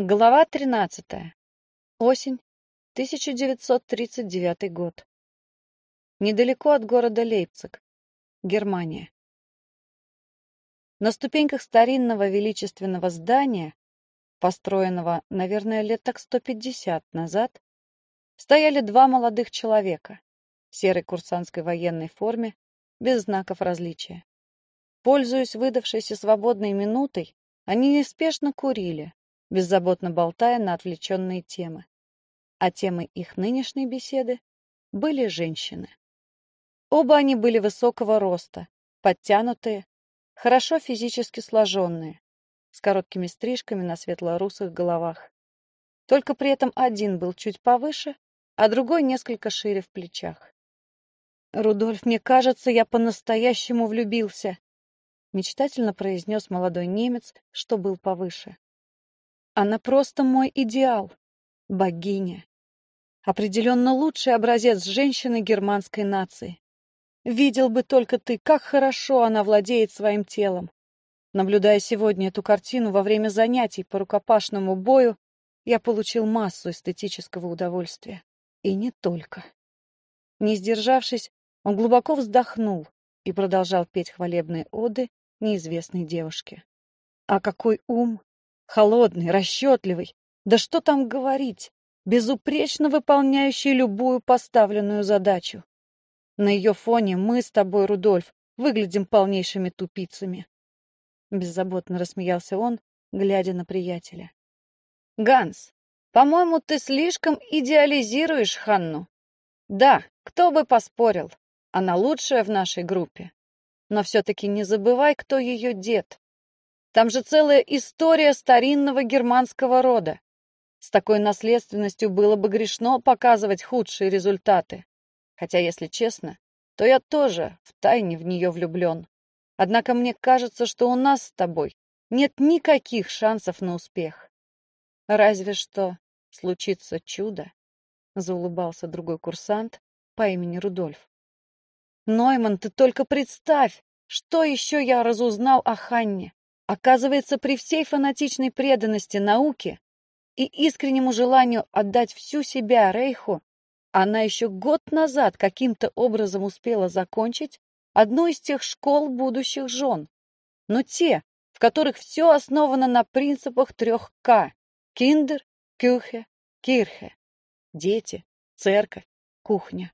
Глава 13. Осень, 1939 год. Недалеко от города Лейпциг, Германия. На ступеньках старинного величественного здания, построенного, наверное, лет так 150 назад, стояли два молодых человека в серой курсантской военной форме, без знаков различия. Пользуясь выдавшейся свободной минутой, они неспешно курили, беззаботно болтая на отвлеченные темы. А темой их нынешней беседы были женщины. Оба они были высокого роста, подтянутые, хорошо физически сложенные, с короткими стрижками на светло-русых головах. Только при этом один был чуть повыше, а другой несколько шире в плечах. «Рудольф, мне кажется, я по-настоящему влюбился», мечтательно произнес молодой немец, что был повыше. Она просто мой идеал. Богиня. Определенно лучший образец женщины германской нации. Видел бы только ты, как хорошо она владеет своим телом. Наблюдая сегодня эту картину во время занятий по рукопашному бою, я получил массу эстетического удовольствия. И не только. Не сдержавшись, он глубоко вздохнул и продолжал петь хвалебные оды неизвестной девушке. А какой ум, Холодный, расчетливый. Да что там говорить, безупречно выполняющий любую поставленную задачу. На ее фоне мы с тобой, Рудольф, выглядим полнейшими тупицами. Беззаботно рассмеялся он, глядя на приятеля. Ганс, по-моему, ты слишком идеализируешь Ханну. Да, кто бы поспорил, она лучшая в нашей группе. Но все-таки не забывай, кто ее дед. Там же целая история старинного германского рода. С такой наследственностью было бы грешно показывать худшие результаты. Хотя, если честно, то я тоже втайне в нее влюблен. Однако мне кажется, что у нас с тобой нет никаких шансов на успех. Разве что случится чудо, — заулыбался другой курсант по имени Рудольф. Нойман, ты только представь, что еще я разузнал о Ханне. Оказывается, при всей фанатичной преданности науке и искреннему желанию отдать всю себя Рейху, она еще год назад каким-то образом успела закончить одну из тех школ будущих жен. Но те, в которых все основано на принципах трех «К» — киндер, кюхе, кирхе — дети, церковь, кухня.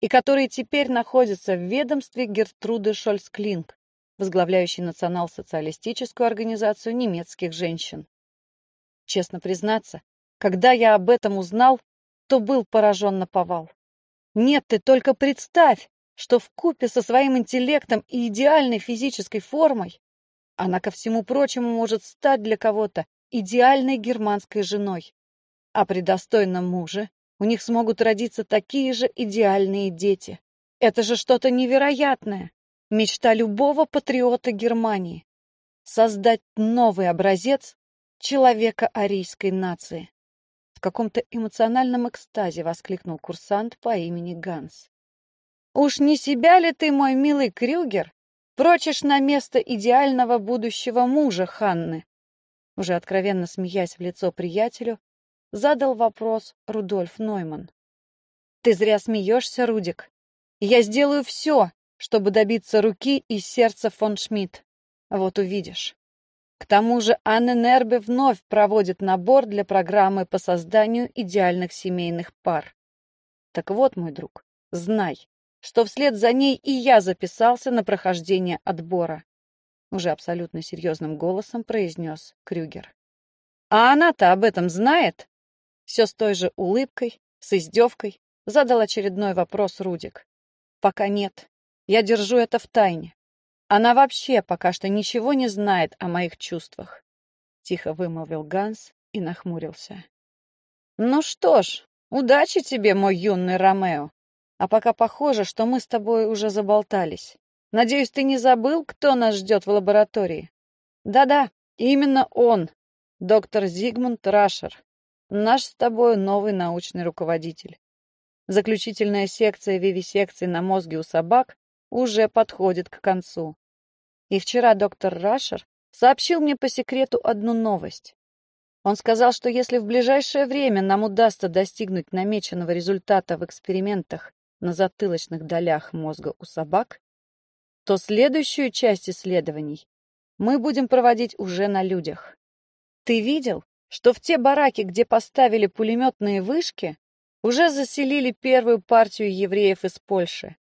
И которые теперь находятся в ведомстве Гертруды Шольц-Клинк, возглавляющий национал-социалистическую организацию немецких женщин. Честно признаться, когда я об этом узнал, то был поражен на повал. Нет, ты только представь, что в купе со своим интеллектом и идеальной физической формой она, ко всему прочему, может стать для кого-то идеальной германской женой. А при достойном муже у них смогут родиться такие же идеальные дети. Это же что-то невероятное. Мечта любого патриота Германии — создать новый образец человека арийской нации. В каком-то эмоциональном экстазе воскликнул курсант по имени Ганс. «Уж не себя ли ты, мой милый Крюгер, прочишь на место идеального будущего мужа Ханны?» Уже откровенно смеясь в лицо приятелю, задал вопрос Рудольф Нойман. «Ты зря смеешься, Рудик. Я сделаю все, чтобы добиться руки и сердца фон Шмидт. Вот увидишь. К тому же Анна Нербе вновь проводит набор для программы по созданию идеальных семейных пар. Так вот, мой друг, знай, что вслед за ней и я записался на прохождение отбора. Уже абсолютно серьезным голосом произнес Крюгер. А она-то об этом знает? Все с той же улыбкой, с издевкой, задал очередной вопрос Рудик. Пока нет. Я держу это в тайне. Она вообще пока что ничего не знает о моих чувствах. Тихо вымолвил Ганс и нахмурился. Ну что ж, удачи тебе, мой юный Ромео. А пока похоже, что мы с тобой уже заболтались. Надеюсь, ты не забыл, кто нас ждет в лаборатории? Да-да, именно он, доктор Зигмунд Рашер, наш с тобой новый научный руководитель. Заключительная секция вивисекции на мозге у собак уже подходит к концу. И вчера доктор Рашер сообщил мне по секрету одну новость. Он сказал, что если в ближайшее время нам удастся достигнуть намеченного результата в экспериментах на затылочных долях мозга у собак, то следующую часть исследований мы будем проводить уже на людях. Ты видел, что в те бараки, где поставили пулеметные вышки, уже заселили первую партию евреев из Польши?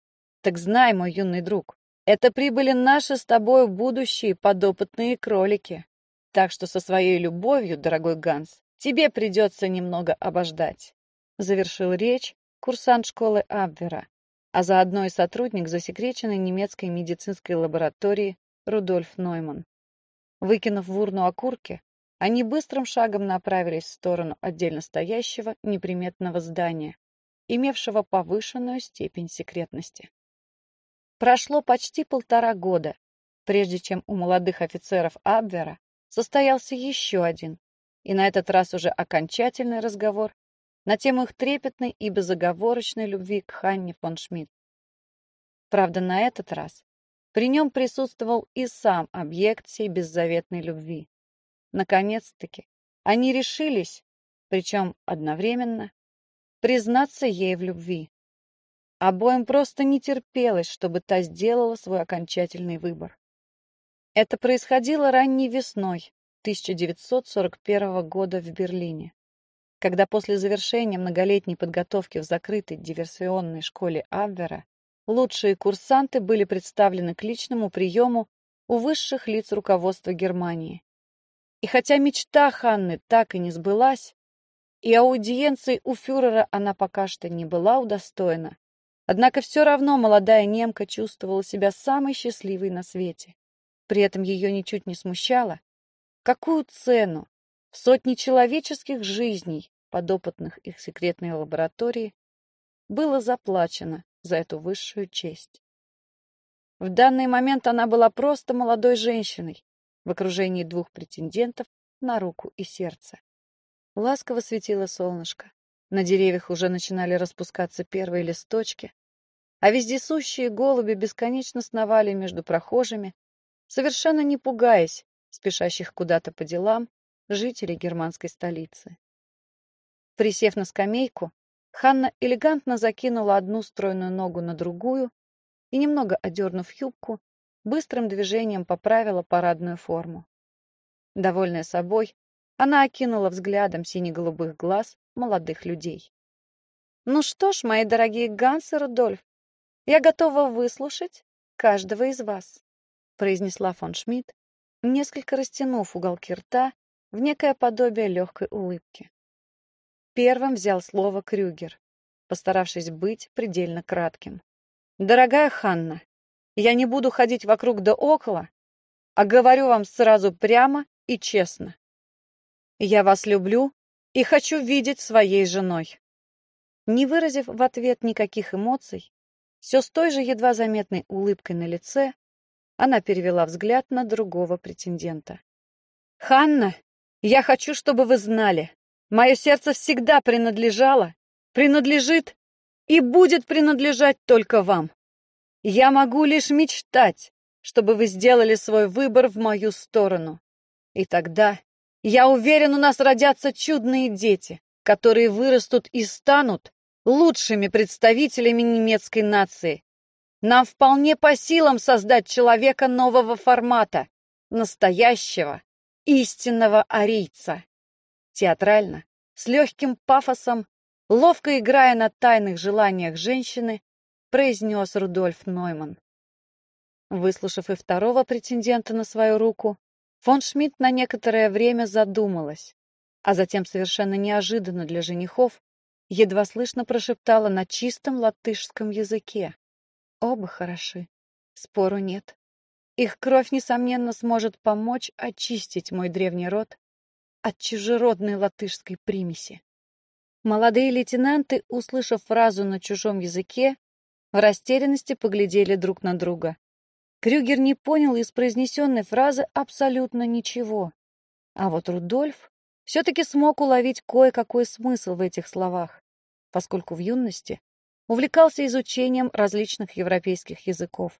Так знай, мой юный друг, это прибыли наши с тобой будущие подопытные кролики. Так что со своей любовью, дорогой Ганс, тебе придется немного обождать. Завершил речь курсант школы Абвера, а заодно и сотрудник засекреченной немецкой медицинской лаборатории Рудольф Нойман. Выкинув в урну окурки, они быстрым шагом направились в сторону отдельно стоящего неприметного здания, имевшего повышенную степень секретности. Прошло почти полтора года, прежде чем у молодых офицеров Абвера состоялся еще один, и на этот раз уже окончательный разговор на тему их трепетной и безоговорочной любви к Ханне фон Шмидт. Правда, на этот раз при нем присутствовал и сам объект сей беззаветной любви. Наконец-таки они решились, причем одновременно, признаться ей в любви. Обоим просто не терпелось, чтобы та сделала свой окончательный выбор. Это происходило ранней весной 1941 года в Берлине, когда после завершения многолетней подготовки в закрытой диверсионной школе Абвера лучшие курсанты были представлены к личному приему у высших лиц руководства Германии. И хотя мечта Ханны так и не сбылась, и аудиенции у фюрера она пока что не была удостоена, однако все равно молодая немка чувствовала себя самой счастливой на свете. При этом ее ничуть не смущало, какую цену в сотни человеческих жизней, подопытных их секретной лаборатории, было заплачено за эту высшую честь. В данный момент она была просто молодой женщиной в окружении двух претендентов на руку и сердце. Ласково светило солнышко. На деревьях уже начинали распускаться первые листочки, а вездесущие голуби бесконечно сновали между прохожими, совершенно не пугаясь спешащих куда-то по делам жителей германской столицы. Присев на скамейку, Ханна элегантно закинула одну стройную ногу на другую и, немного одернув юбку, быстрым движением поправила парадную форму. Довольная собой, она окинула взглядом сине-голубых глаз молодых людей. «Ну что ж, мои дорогие Ганс и Рудольф, я готова выслушать каждого из вас произнесла фон Шмидт, несколько растянув уголки рта в некое подобие легкой улыбки. Первым взял слово Крюгер, постаравшись быть предельно кратким. «Дорогая Ханна, я не буду ходить вокруг да около, а говорю вам сразу прямо и честно. Я вас люблю и хочу видеть своей женой». Не выразив в ответ никаких эмоций, все с той же едва заметной улыбкой на лице, она перевела взгляд на другого претендента. «Ханна, я хочу, чтобы вы знали, мое сердце всегда принадлежало, принадлежит и будет принадлежать только вам. Я могу лишь мечтать, чтобы вы сделали свой выбор в мою сторону. И тогда, я уверен, у нас родятся чудные дети, которые вырастут и станут лучшими представителями немецкой нации, нам вполне по силам создать человека нового формата, настоящего, истинного арийца. Театрально, с легким пафосом, ловко играя на тайных желаниях женщины, произнес Рудольф Нойман. Выслушав и второго претендента на свою руку, фон Шмидт на некоторое время задумалась, а затем совершенно неожиданно для женихов едва слышно прошептала на чистом латышском языке. Оба хороши. Спору нет. Их кровь, несомненно, сможет помочь очистить мой древний род от чужеродной латышской примеси. Молодые лейтенанты, услышав фразу на чужом языке, в растерянности поглядели друг на друга. Крюгер не понял из произнесенной фразы абсолютно ничего. А вот Рудольф все-таки смог уловить кое-какой смысл в этих словах, поскольку в юности увлекался изучением различных европейских языков.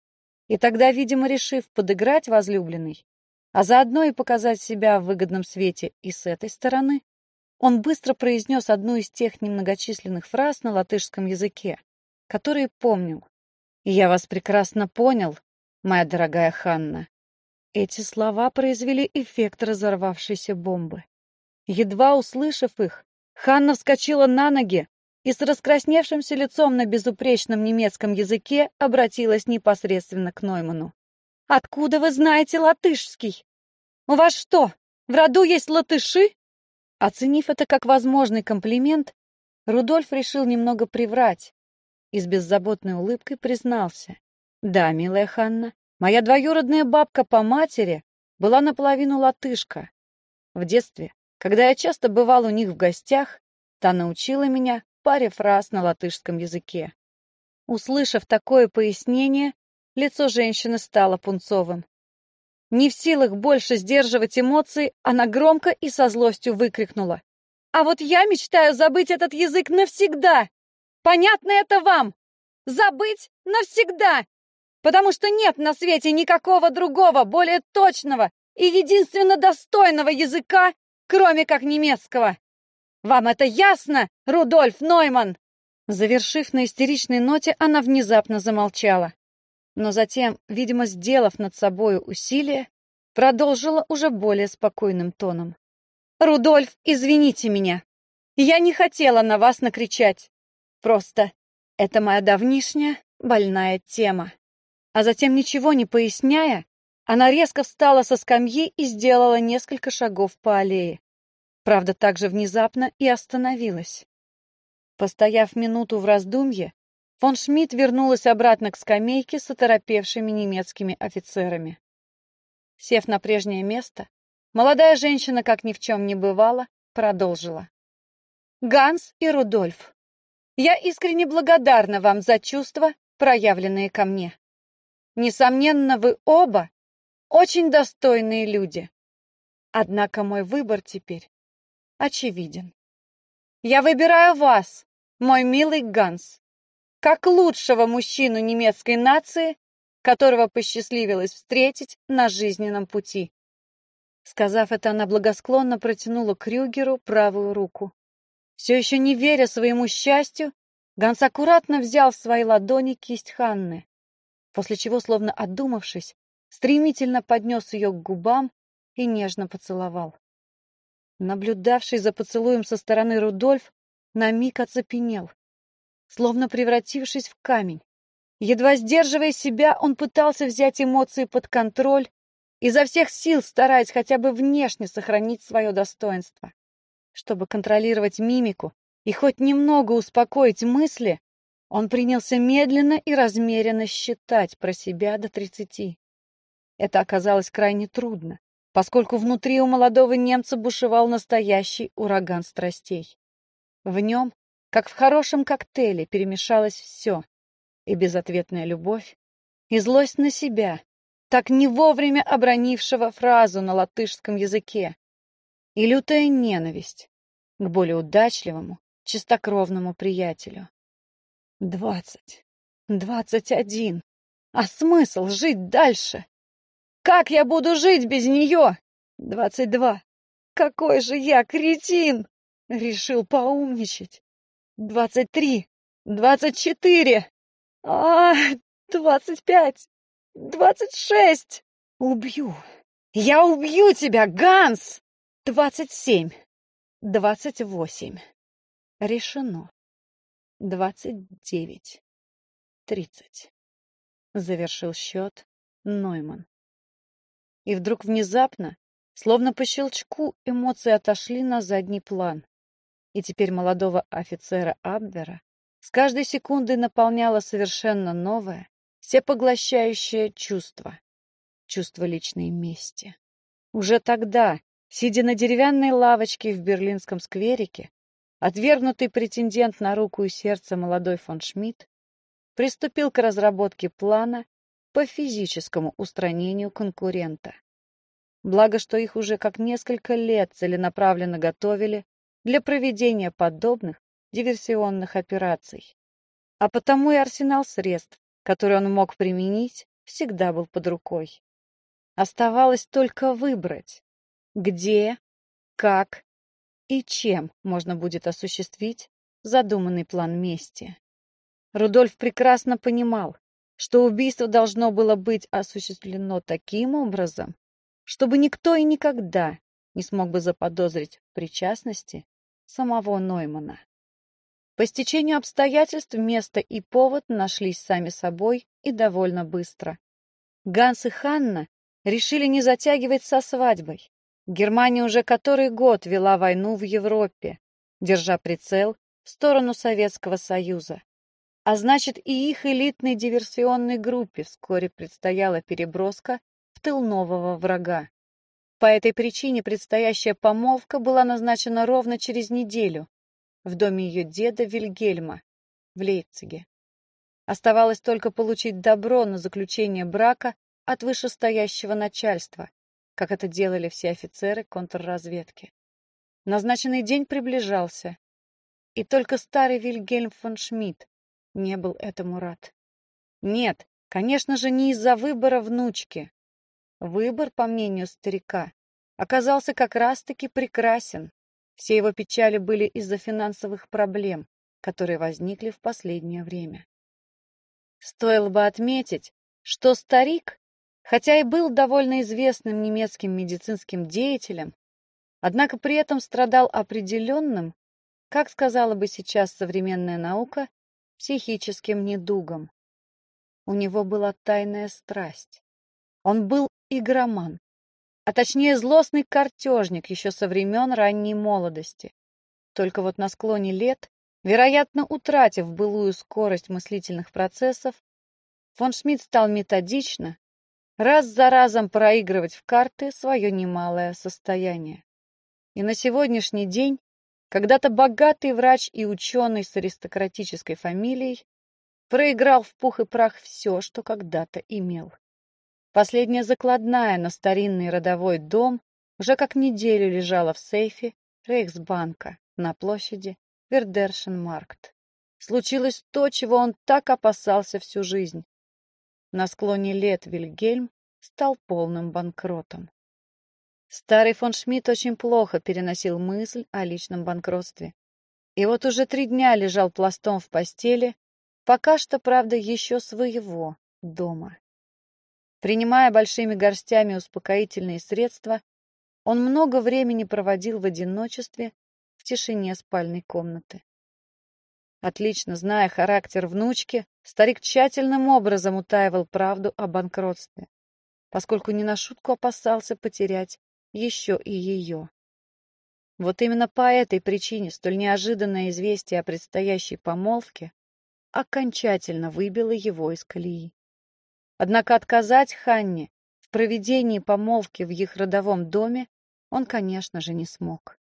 И тогда, видимо, решив подыграть возлюбленной, а заодно и показать себя в выгодном свете и с этой стороны, он быстро произнес одну из тех немногочисленных фраз на латышском языке, которые помнил. «Я вас прекрасно понял, моя дорогая Ханна». Эти слова произвели эффект разорвавшейся бомбы. Едва услышав их, Ханна вскочила на ноги и с раскрасневшимся лицом на безупречном немецком языке обратилась непосредственно к Нойману. «Откуда вы знаете латышский? У вас что, в роду есть латыши?» Оценив это как возможный комплимент, Рудольф решил немного приврать и с беззаботной улыбкой признался. «Да, милая Ханна, моя двоюродная бабка по матери была наполовину латышка. В детстве, когда я часто бывал у них в гостях, та научила меня паре фраз на латышском языке. Услышав такое пояснение, лицо женщины стало пунцовым. Не в силах больше сдерживать эмоции, она громко и со злостью выкрикнула. «А вот я мечтаю забыть этот язык навсегда! Понятно это вам? Забыть навсегда! Потому что нет на свете никакого другого, более точного и единственно достойного языка, кроме как немецкого! Вам это ясно, Рудольф Нойман?» Завершив на истеричной ноте, она внезапно замолчала но затем, видимо, сделав над собою усилие, продолжила уже более спокойным тоном. «Рудольф, извините меня. Я не хотела на вас накричать. Просто это моя давнишняя больная тема». А затем, ничего не поясняя, она резко встала со скамьи и сделала несколько шагов по аллее. Правда, так же внезапно и остановилась. Постояв минуту в раздумье, Фон Шмидт вернулась обратно к скамейке с оторопевшими немецкими офицерами. Сев на прежнее место, молодая женщина, как ни в чем не бывало, продолжила. «Ганс и Рудольф, я искренне благодарна вам за чувства, проявленные ко мне. Несомненно, вы оба очень достойные люди. Однако мой выбор теперь очевиден. Я выбираю вас, мой милый Ганс как лучшего мужчину немецкой нации, которого посчастливилось встретить на жизненном пути. Сказав это, она благосклонно протянула Крюгеру правую руку. Все еще не веря своему счастью, Ганс аккуратно взял в свои ладони кисть Ханны, после чего, словно отдумавшись, стремительно поднес ее к губам и нежно поцеловал. Наблюдавший за поцелуем со стороны Рудольф на миг оцепенел словно превратившись в камень. Едва сдерживая себя, он пытался взять эмоции под контроль, изо всех сил стараясь хотя бы внешне сохранить свое достоинство. Чтобы контролировать мимику и хоть немного успокоить мысли, он принялся медленно и размеренно считать про себя до тридцати. Это оказалось крайне трудно, поскольку внутри у молодого немца бушевал настоящий ураган страстей. В нем как в хорошем коктейле перемешалось все. И безответная любовь, и злость на себя, так не вовремя обронившего фразу на латышском языке, и лютая ненависть к более удачливому, чистокровному приятелю. Двадцать. Двадцать один. А смысл жить дальше? Как я буду жить без нее? Двадцать два. Какой же я кретин! Решил поумничать. Двадцать три! Двадцать четыре! А, двадцать пять! Двадцать шесть! Убью! Я убью тебя, Ганс! Двадцать семь! Двадцать восемь! Решено. Двадцать девять. Тридцать. Завершил счет Нойман. И вдруг внезапно, словно по щелчку, эмоции отошли на задний план и теперь молодого офицера Абвера с каждой секундой наполняло совершенно новое, всепоглощающее чувство. Чувство личной мести. Уже тогда, сидя на деревянной лавочке в берлинском скверике, отвергнутый претендент на руку и сердце молодой фон Шмидт приступил к разработке плана по физическому устранению конкурента. Благо, что их уже как несколько лет целенаправленно готовили для проведения подобных диверсионных операций. А потому и арсенал средств, которые он мог применить, всегда был под рукой. Оставалось только выбрать, где, как и чем можно будет осуществить задуманный план мести. Рудольф прекрасно понимал, что убийство должно было быть осуществлено таким образом, чтобы никто и никогда не смог бы заподозрить в причастности самого Ноймана. По стечению обстоятельств место и повод нашлись сами собой и довольно быстро. Ганс и Ханна решили не затягивать со свадьбой. Германия уже который год вела войну в Европе, держа прицел в сторону Советского Союза. А значит, и их элитной диверсионной группе вскоре предстояла переброска в тыл нового врага. По этой причине предстоящая помолвка была назначена ровно через неделю в доме ее деда Вильгельма в Лейпциге. Оставалось только получить добро на заключение брака от вышестоящего начальства, как это делали все офицеры контрразведки. Назначенный день приближался, и только старый Вильгельм фон Шмидт не был этому рад. Нет, конечно же, не из-за выбора внучки. Выбор, по мнению старика, оказался как раз-таки прекрасен. Все его печали были из-за финансовых проблем, которые возникли в последнее время. Стоило бы отметить, что старик, хотя и был довольно известным немецким медицинским деятелем, однако при этом страдал определенным, как сказала бы сейчас современная наука, психическим недугом. У него была тайная страсть. Он был игроман, а точнее злостный картежник еще со времен ранней молодости. Только вот на склоне лет, вероятно, утратив былую скорость мыслительных процессов, фон Шмидт стал методично, раз за разом проигрывать в карты свое немалое состояние. И на сегодняшний день когда-то богатый врач и ученый с аристократической фамилией проиграл в пух и прах все, что когда-то имел. Последняя закладная на старинный родовой дом уже как неделю лежала в сейфе Рейхсбанка на площади Вердершенмаркт. Случилось то, чего он так опасался всю жизнь. На склоне лет Вильгельм стал полным банкротом. Старый фон Шмидт очень плохо переносил мысль о личном банкротстве. И вот уже три дня лежал пластом в постели, пока что, правда, еще своего дома. Принимая большими горстями успокоительные средства, он много времени проводил в одиночестве в тишине спальной комнаты. Отлично зная характер внучки, старик тщательным образом утаивал правду о банкротстве, поскольку не на шутку опасался потерять еще и ее. Вот именно по этой причине столь неожиданное известие о предстоящей помолвке окончательно выбило его из колеи. Однако отказать Ханне в проведении помолвки в их родовом доме он, конечно же, не смог.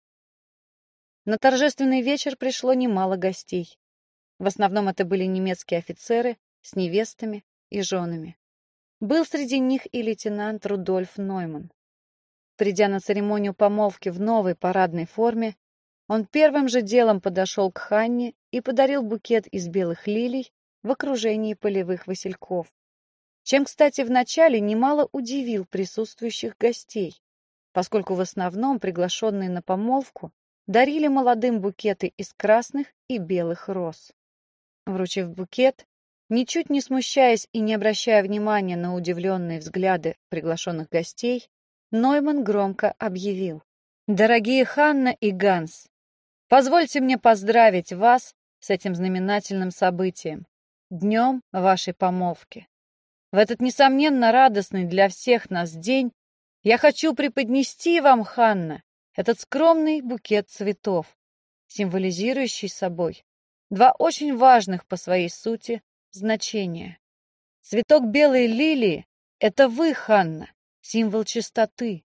На торжественный вечер пришло немало гостей. В основном это были немецкие офицеры с невестами и женами. Был среди них и лейтенант Рудольф Нойман. Придя на церемонию помолвки в новой парадной форме, он первым же делом подошел к Ханне и подарил букет из белых лилий в окружении полевых васильков. Чем, кстати, вначале немало удивил присутствующих гостей, поскольку в основном приглашенные на помолвку дарили молодым букеты из красных и белых роз. Вручив букет, ничуть не смущаясь и не обращая внимания на удивленные взгляды приглашенных гостей, Нойман громко объявил. «Дорогие Ханна и Ганс, позвольте мне поздравить вас с этим знаменательным событием, днем вашей помолвки. В этот, несомненно, радостный для всех нас день я хочу преподнести вам, Ханна, этот скромный букет цветов, символизирующий собой два очень важных по своей сути значения. Цветок белой лилии — это вы, Ханна, символ чистоты,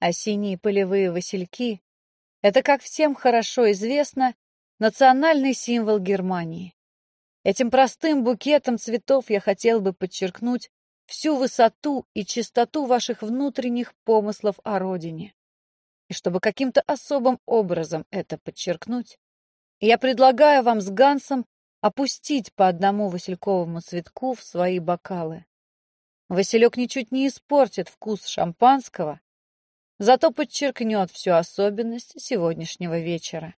а синие полевые васильки — это, как всем хорошо известно, национальный символ Германии. Этим простым букетом цветов я хотел бы подчеркнуть всю высоту и чистоту ваших внутренних помыслов о родине. И чтобы каким-то особым образом это подчеркнуть, я предлагаю вам с Гансом опустить по одному васильковому цветку в свои бокалы. Василек ничуть не испортит вкус шампанского, зато подчеркнет всю особенность сегодняшнего вечера.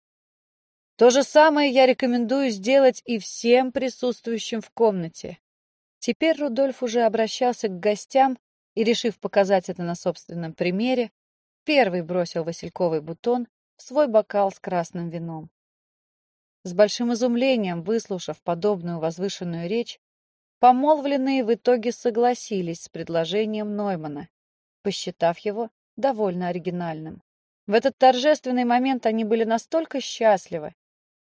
То же самое я рекомендую сделать и всем присутствующим в комнате. Теперь Рудольф уже обращался к гостям и, решив показать это на собственном примере, первый бросил васильковый бутон в свой бокал с красным вином. С большим изумлением, выслушав подобную возвышенную речь, помолвленные в итоге согласились с предложением Ноймана, посчитав его довольно оригинальным. В этот торжественный момент они были настолько счастливы,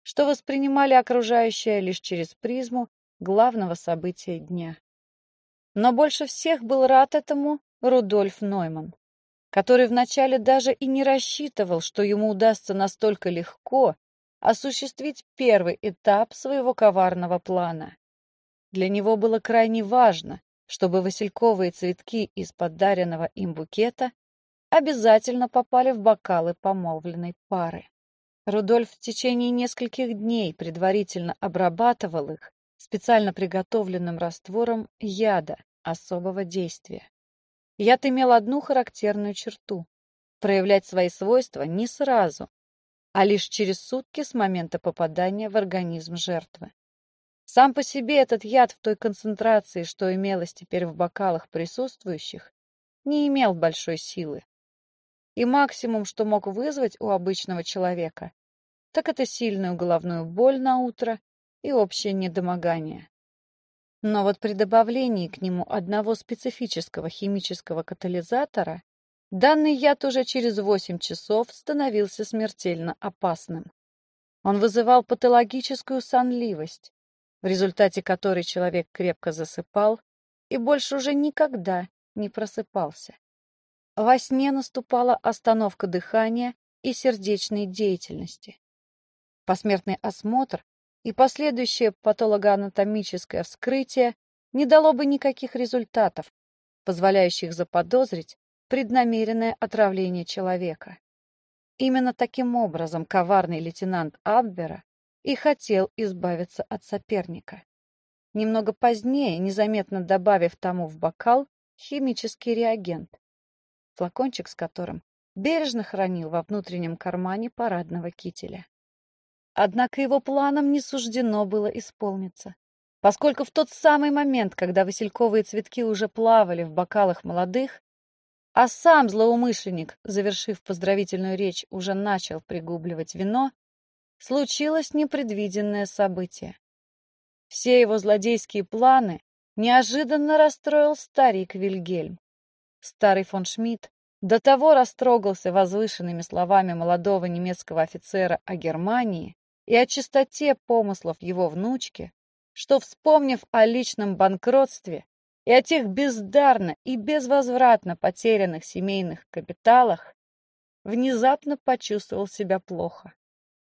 что воспринимали окружающее лишь через призму главного события дня. Но больше всех был рад этому Рудольф Нойман, который вначале даже и не рассчитывал, что ему удастся настолько легко осуществить первый этап своего коварного плана. Для него было крайне важно, чтобы васильковые цветки из подаренного им букета обязательно попали в бокалы помолвленной пары. Рудольф в течение нескольких дней предварительно обрабатывал их специально приготовленным раствором яда особого действия. Яд имел одну характерную черту — проявлять свои свойства не сразу, а лишь через сутки с момента попадания в организм жертвы. Сам по себе этот яд в той концентрации, что имелось теперь в бокалах присутствующих, не имел большой силы и максимум, что мог вызвать у обычного человека, так это сильную головную боль на утро и общее недомогание. Но вот при добавлении к нему одного специфического химического катализатора данный яд уже через 8 часов становился смертельно опасным. Он вызывал патологическую сонливость, в результате которой человек крепко засыпал и больше уже никогда не просыпался. Во сне наступала остановка дыхания и сердечной деятельности. Посмертный осмотр и последующее патологоанатомическое вскрытие не дало бы никаких результатов, позволяющих заподозрить преднамеренное отравление человека. Именно таким образом коварный лейтенант Абвера и хотел избавиться от соперника. Немного позднее, незаметно добавив тому в бокал химический реагент флакончик с которым бережно хранил во внутреннем кармане парадного кителя. Однако его планам не суждено было исполниться, поскольку в тот самый момент, когда васильковые цветки уже плавали в бокалах молодых, а сам злоумышленник, завершив поздравительную речь, уже начал пригубливать вино, случилось непредвиденное событие. Все его злодейские планы неожиданно расстроил старик Вильгельм. Старый фон Шмидт до того растрогался возвышенными словами молодого немецкого офицера о Германии и о чистоте помыслов его внучки, что, вспомнив о личном банкротстве и о тех бездарно и безвозвратно потерянных семейных капиталах, внезапно почувствовал себя плохо.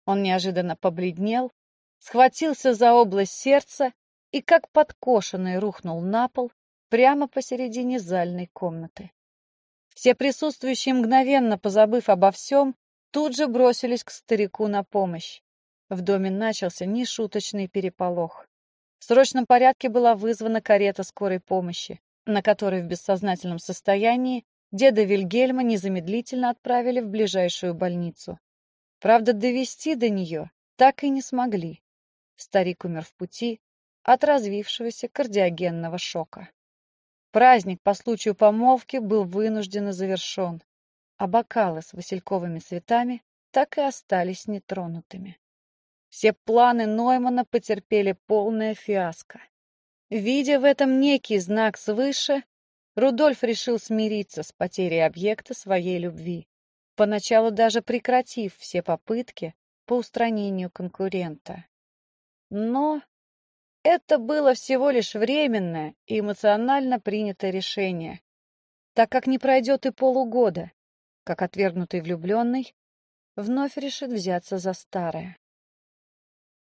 Он неожиданно побледнел, схватился за область сердца и, как подкошенный, рухнул на пол, прямо посередине зальной комнаты. Все присутствующие, мгновенно позабыв обо всем, тут же бросились к старику на помощь. В доме начался нешуточный переполох. В срочном порядке была вызвана карета скорой помощи, на которой в бессознательном состоянии деда Вильгельма незамедлительно отправили в ближайшую больницу. Правда, довести до нее так и не смогли. Старик умер в пути от развившегося кардиогенного шока. Праздник по случаю помолвки был вынужденно завершен, а бокалы с васильковыми цветами так и остались нетронутыми. Все планы Ноймана потерпели полное фиаско. Видя в этом некий знак свыше, Рудольф решил смириться с потерей объекта своей любви, поначалу даже прекратив все попытки по устранению конкурента. Но это было всего лишь временное и эмоционально принятое решение, так как не пройдет и полугода, как отвергнутый влюбленный вновь решит взяться за старое.